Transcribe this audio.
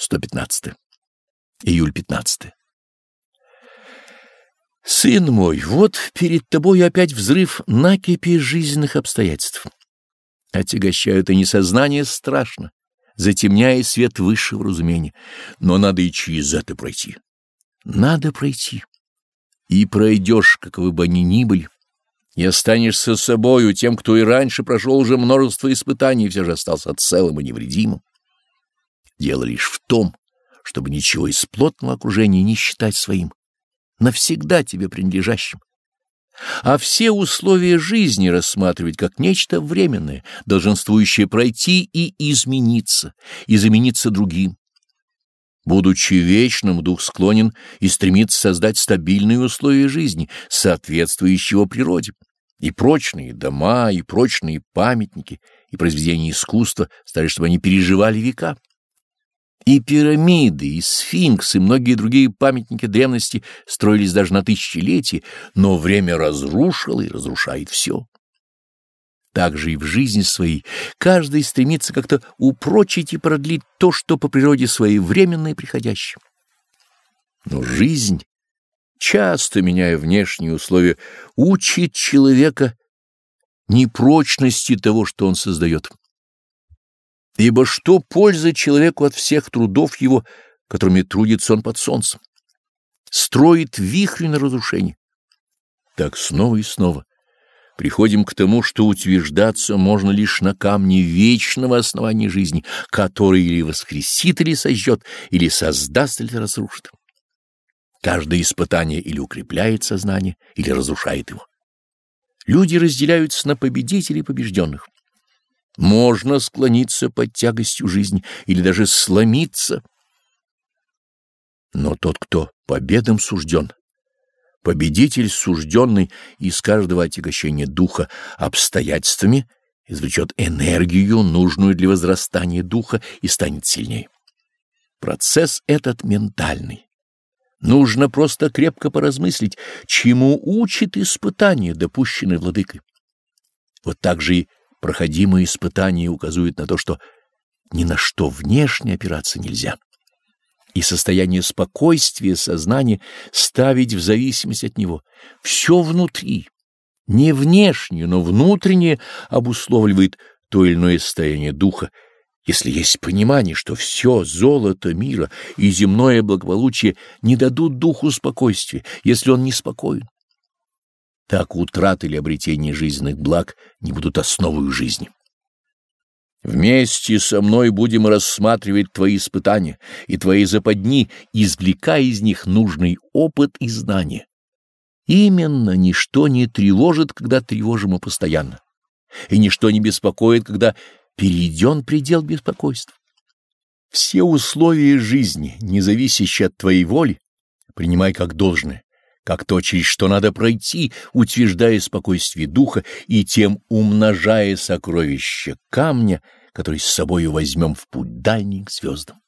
115. Июль 15. Сын мой, вот перед тобой опять взрыв накипи жизненных обстоятельств. Отягощают они сознание страшно, затемняя свет высшего разумения. Но надо и через это пройти. Надо пройти. И пройдешь, каковы бы они ни были, и останешься собою тем, кто и раньше прошел уже множество испытаний и все же остался целым и невредимым. Дело лишь в том, чтобы ничего из плотного окружения не считать своим, навсегда тебе принадлежащим, а все условия жизни рассматривать как нечто временное, долженствующее пройти и измениться, и замениться другим. Будучи вечным, дух склонен и стремится создать стабильные условия жизни, соответствующие природе, и прочные дома, и прочные памятники, и произведения искусства, стали, чтобы они переживали века. И пирамиды, и сфинксы, и многие другие памятники древности строились даже на тысячелетия, но время разрушило и разрушает все. Так же и в жизни своей каждый стремится как-то упрочить и продлить то, что по природе своей временно и приходящее. Но жизнь, часто меняя внешние условия, учит человека непрочности того, что он создает. Ибо что польза человеку от всех трудов его, которыми трудится он под солнцем? Строит вихрь на разрушение. Так снова и снова приходим к тому, что утверждаться можно лишь на камне вечного основания жизни, который или воскресит, или сожжет, или создаст, или разрушит. Каждое испытание или укрепляет сознание, или разрушает его. Люди разделяются на победителей и побежденных. Можно склониться под тягостью жизни или даже сломиться. Но тот, кто победам сужден, победитель, сужденный из каждого отягощения духа обстоятельствами, извлечет энергию, нужную для возрастания духа, и станет сильнее. Процесс этот ментальный. Нужно просто крепко поразмыслить, чему учит испытание, допущенное владыкой. Вот так же и проходимые испытания указывают на то, что ни на что внешне опираться нельзя. И состояние спокойствия сознания ставить в зависимость от него. Все внутри, не внешнее, но внутреннее обусловливает то или иное состояние духа, если есть понимание, что все золото мира и земное благополучие не дадут духу спокойствия, если он не спокоен так утраты или обретение жизненных благ не будут основой жизни. Вместе со мной будем рассматривать твои испытания и твои западни, извлекая из них нужный опыт и знания. Именно ничто не тревожит, когда тревожимо постоянно, и ничто не беспокоит, когда перейден предел беспокойства. Все условия жизни, не зависящие от твоей воли, принимай как должное как то, через что надо пройти, утверждая спокойствие духа и тем умножая сокровища камня, который с собою возьмем в путь дальний к звездам.